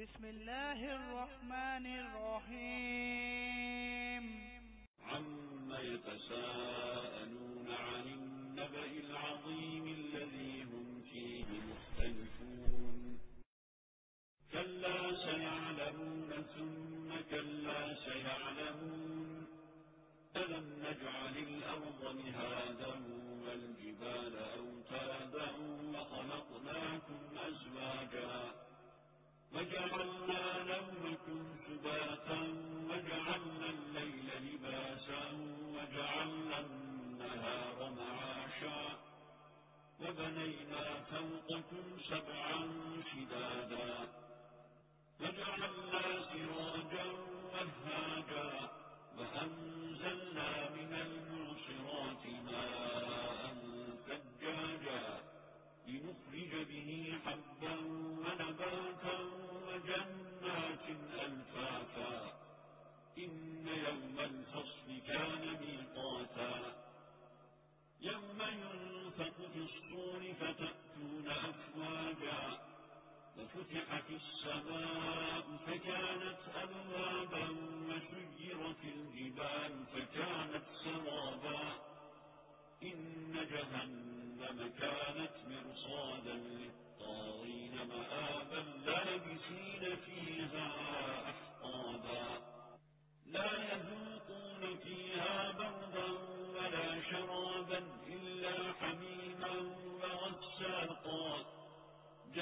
بسم الله الرحمن الرحيم. عم يتساءلون إن يوم الفصل كان ميقاتا. يوم ينفق في الصور فتأتون أفواجا. وفتحت السماء فكانت أبوابا وسيرت الجبال فكانت سرابا. إن جهنم كانت مرصادا للطاغين مآبا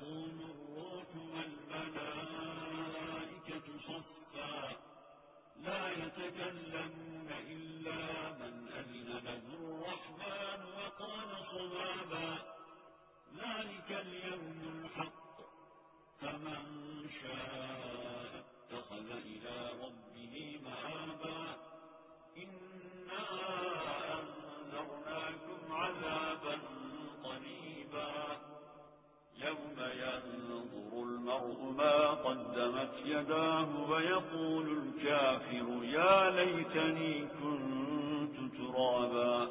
يقوم الروح والملائكة صفا. لا يتكلمون إلا من أذن له الرحمن وقال صوابا المرء ما قدمت يداه ويقول الكافر يا ليتني كنت ترابا